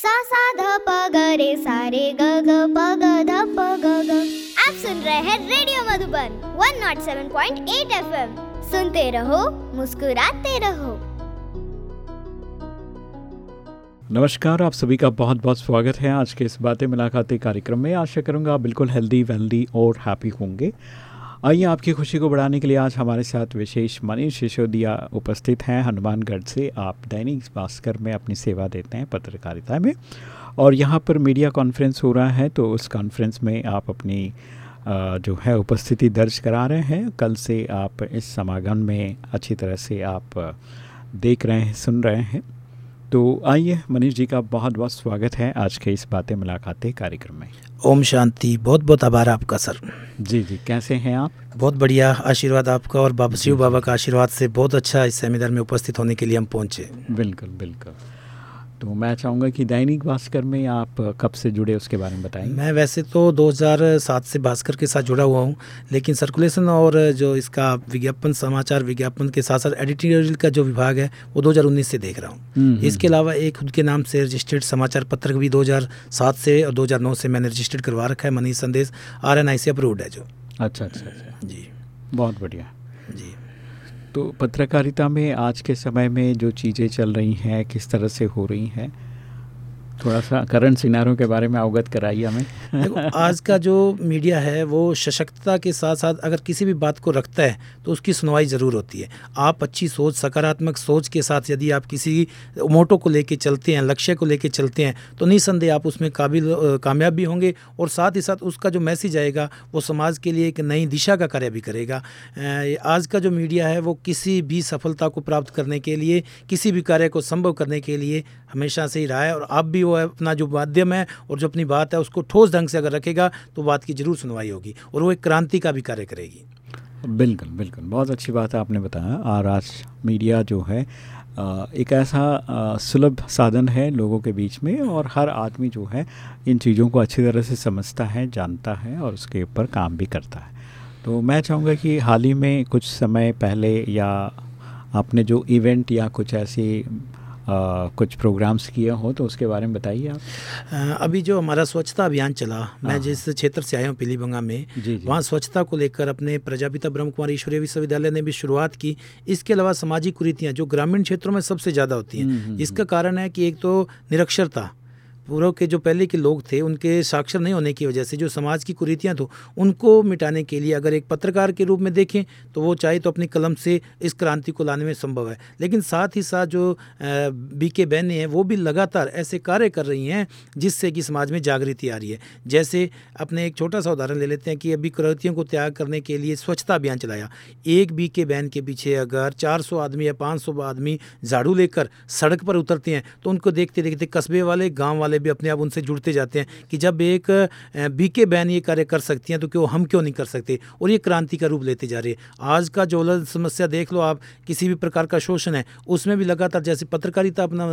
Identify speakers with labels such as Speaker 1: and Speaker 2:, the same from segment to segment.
Speaker 1: सा सा ध प ग रे सा रे ग ग प ग ध प ग ग। आप सुन रहे हैं रेडियो मधुबन 107.8 एफएम सुनते रहो, मुस्कुराते रहो।
Speaker 2: नमस्कार, आप सभी का बहुत बहुत स्वागत है। आज के इस बातें मुलाकातें कार्यक्रम में आशा करूँगा बिल्कुल हेल्दी वेल्दी और हैप्पी होंगे। आइए आपकी खुशी को बढ़ाने के लिए आज हमारे साथ विशेष मनीष सिसोदिया उपस्थित हैं। हनुमानगढ़ से आप दैनिक भास्कर में अपनी सेवा देते हैं पत्रकारिता में। और यहाँ पर मीडिया कॉन्फ्रेंस हो रहा है तो उस कॉन्फ्रेंस में आप अपनी जो है उपस्थिति दर्ज करा रहे हैं। कल से आप इस समागम में अच्छी तरह से आप देख रहे हैं, सुन रहे हैं। तो आइए मनीष जी का बहुत बहुत स्वागत है आज के इस बातें मुलाकातें कार्यक्रम में।
Speaker 3: ओम शांति। बहुत बहुत आभार आपका सर।
Speaker 2: जी जी। कैसे हैं आप?
Speaker 3: बहुत बढ़िया। आशीर्वाद आपका और बाबा शिव बाबा का आशीर्वाद से बहुत अच्छा इस सेमिनार में उपस्थित होने के लिए हम पहुँचे।
Speaker 2: बिल्कुल बिल्कुल। तो मैं चाहूँगा कि दैनिक भास्कर में आप कब से जुड़े उसके बारे में बताएँ।
Speaker 3: मैं वैसे तो 2007 से भास्कर के साथ जुड़ा हुआ हूँ लेकिन सर्कुलेशन और जो इसका विज्ञापन समाचार विज्ञापन के साथ साथ एडिटोरियल का जो विभाग है वो 2019 से देख रहा हूँ। हम्म, हम्म। इसके अलावा एक खुद के नाम से रजिस्टर्ड समाचार पत्र भी दो हज़ार सात से और दो हज़ार नौ से मैंने रजिस्टर्ड करवा रखा है मनीष संदेश आर सी अप्रूव्ड है जो।
Speaker 2: अच्छा अच्छा अच्छा। जी। बहुत बढ़िया। जी। तो पत्रकारिता में आज के समय में जो चीज़ें चल रही हैं, किस तरह से हो रही हैं थोड़ा सा करंट सिनारों के बारे में अवगत कराइए हमें।
Speaker 3: देखो, आज का जो मीडिया है, वो सशक्तता के साथ साथ अगर किसी भी बात को रखता है तो उसकी सुनवाई ज़रूर होती है। आप अच्छी सोच, सकारात्मक सोच के साथ यदि आप किसी मोटो को लेके चलते हैं, लक्ष्य को लेके चलते हैं तो निसंदेह आप उसमें काबिल कामयाब भी होंगे और साथ ही साथ उसका जो मैसेज आएगा, वो समाज के लिए एक नई दिशा का कार्य भी करेगा। आज का जो मीडिया है, वो किसी भी सफलता को प्राप्त करने के लिए, किसी भी कार्य को संभव करने के लिए हमेशा से ही रहा है और आप भी अपना जो माध्यम है और जो अपनी बात है, उसको ठोस ढंग से अगर रखेगा तो बात की ज़रूर सुनवाई होगी और वो एक क्रांति का भी कार्य करेगी।
Speaker 2: बिल्कुल बिल्कुल। बहुत अच्छी बात है आपने बताया। और आज मीडिया जो है एक ऐसा सुलभ साधन है लोगों के बीच में और हर आदमी जो है, इन चीज़ों को अच्छी तरह से समझता है, जानता है और उसके ऊपर काम भी करता है। तो मैं चाहूँगा कि हाल ही में कुछ समय पहले या आपने जो इवेंट या कुछ ऐसी कुछ प्रोग्राम्स किए हो तो उसके बारे में बताइए आप
Speaker 3: अभी जो हमारा स्वच्छता अभियान चला मैं हाँ। जिस क्षेत्र से आया हूँ पीलीबंगा में वहाँ स्वच्छता को लेकर अपने प्रजापिता ब्रह्म कुमारी ईश्वरीय विश्वविद्यालय ने भी शुरुआत की इसके अलावा सामाजिक कुरीतियाँ जो ग्रामीण क्षेत्रों में सबसे ज़्यादा होती हैं हम्म, हम्म, इसका हम्म। कारण है कि एक तो निरक्षरता पूर्व के जो पहले के लोग थे, उनके साक्षर नहीं होने की वजह से, जो समाज की कुरीतियाँ थी, उनको मिटाने के लिए अगर एक पत्रकार के रूप में देखें तो वो चाहे तो अपनी कलम से इस क्रांति को लाने में संभव है। लेकिन साथ ही साथ जो बी के बहनें हैं, वो भी लगातार ऐसे कार्य कर रही हैं, जिससे कि समाज में जागृति आ रही है। जैसे अपने एक छोटा सा उदाहरण ले लेते हैं कि अभी कुरीतियों को त्याग करने के लिए स्वच्छता अभियान चलाया। एक बी के बहन के पीछे अगर चार सौ आदमी या पाँच सौ आदमी झाड़ू लेकर सड़क पर उतरते हैं तो उनको देखते देखते कस्बे वाले, गाँव वाले भी अपने आप उनसे जुड़ते जाते हैं कि जब एक बीके बहन ये कार्य कर सकती हैं तो क्यों हम क्यों नहीं कर सकते? और ये क्रांति का रूप लेते जा रहे हैं। आज का जो समस्या देख लो आप, किसी भी प्रकार का शोषण है, उसमें भी लगातार जैसे पत्रकारिता अपना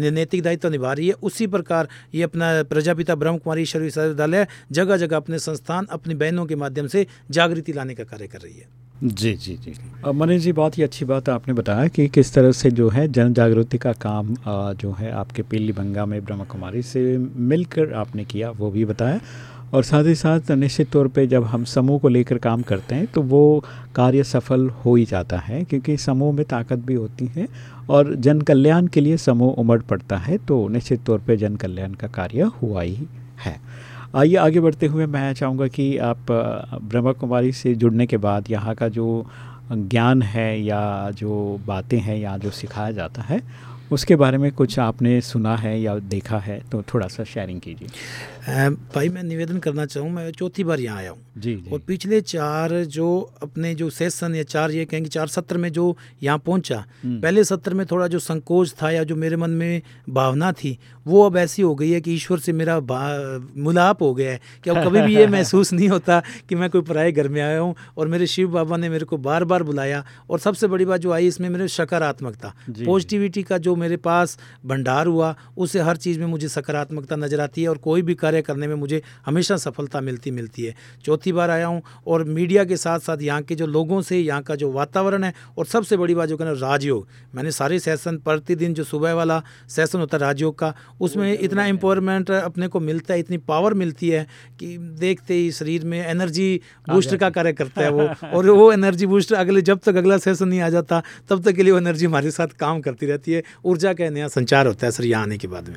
Speaker 3: नैतिक दायित्व निभा रही है, उसी प्रकार ये अपना प्रजापिता ब्रह्म कुमारी ईश्वर विश्वविद्यालय जगह जगह अपने संस्थान, अपनी बहनों के माध्यम से जागृति लाने का कार्य कर रही है।
Speaker 2: जी जी जी। मनीष जी, बहुत ही अच्छी बात आपने बताया कि किस तरह से जो है जन जागृति का काम जो है आपके पीली बंगा में ब्रह्म कुमारी से मिलकर आपने किया, वो भी बताया। और साथ ही साथ निश्चित तौर पे जब हम समूह को लेकर काम करते हैं तो वो कार्य सफल हो ही जाता है, क्योंकि समूह में ताकत भी होती है और जन कल्याण के लिए समूह उमड़ पड़ता है तो निश्चित तौर पे जन कल्याण का कार्य हुआ ही है। आइए, आगे बढ़ते हुए मैं चाहूँगा कि आप ब्रह्मा कुमारी से जुड़ने के बाद यहाँ का जो ज्ञान है या जो बातें हैं या जो सिखाया जाता है उसके बारे में कुछ आपने सुना है या देखा है तो थोड़ा सा शेयरिंग कीजिए।
Speaker 3: भाई मैं निवेदन करना चाहूँ मैं चौथी बार यहाँ आया हूँ। जी, जी। और पिछले चार जो अपने जो सेशन या चार ये कहेंगे चार सत्र में जो यहाँ पहुँचा हम्म। पहले सत्र में थोड़ा जो संकोच था या जो मेरे मन में भावना थी वो अब ऐसी हो गई है कि ईश्वर से मेरा मुलाप हो गया है कि अब कभी भी ये महसूस नहीं होता कि मैं कोई पराए घर में आया हूँ और मेरे शिव बाबा ने मेरे को बार बार बुलाया। और सबसे बड़ी बात जो आई इसमें मेरे सकारात्मकता पॉजिटिविटी का जो मेरे पास भंडार हुआ उससे हर चीज़ में मुझे सकारात्मकता नज़र आती है और कोई भी कार्य करने में मुझे हमेशा सफलता मिलती मिलती है। चौथी बार आया हूँ और मीडिया के साथ साथ यहाँ के जो लोगों से यहाँ का जो वातावरण है और सबसे बड़ी बात जो कहना राजयोग। मैंने सारे सेशन प्रतिदिन जो सुबह वाला सेशन होता है राजयोग का उसमें इतना एम्पावरमेंट अपने को मिलता है इतनी पावर मिलती है कि देखते ही शरीर में एनर्जी बूस्टर का कार्य करता है वो और वो एनर्जी बूस्टर अगले जब तक अगला सेशन नहीं आ जाता तब तक के लिए वो एनर्जी हमारे साथ काम करती रहती है। ऊर्जा का नया संचार होता है सर यहाँ आने के बाद में।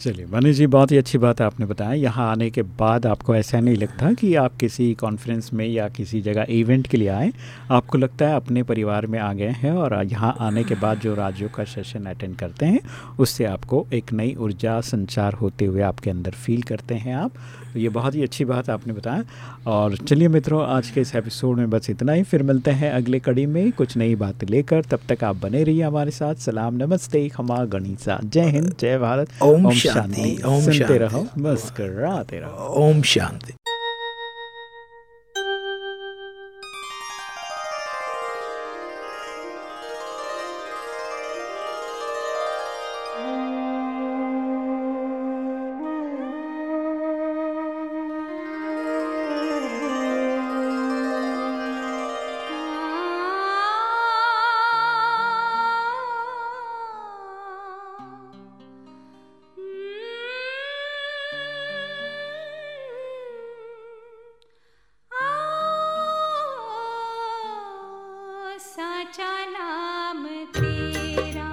Speaker 2: चलिए मनीष जी, बहुत ही अच्छी बात है आपने बताया। यहाँ आने के बाद आपको ऐसा नहीं लगता कि आप किसी कॉन्फ्रेंस में या किसी जगह इवेंट के लिए आए? आपको लगता है अपने परिवार में आ गए हैं और यहाँ आने के बाद जो राज्यों का सेशन अटेंड करते हैं, उससे आपको एक नई ऊर्जा संचार होते हुए आपके अंदर फील करते हैं आप। ये बहुत ही अच्छी बात आपने बताया। और चलिए मित्रों आज के इस एपिसोड में बस इतना ही। फिर मिलते हैं अगले कड़ी में कुछ नई बातें लेकर। तब तक आप बने रहिए हमारे साथ। सलाम नमस्ते खमा गणिसा। जय हिंद जय भारत।
Speaker 3: ओम शांति
Speaker 2: ओम शांति। रहो मस्कर रहो।
Speaker 3: ओम शांति। तेरा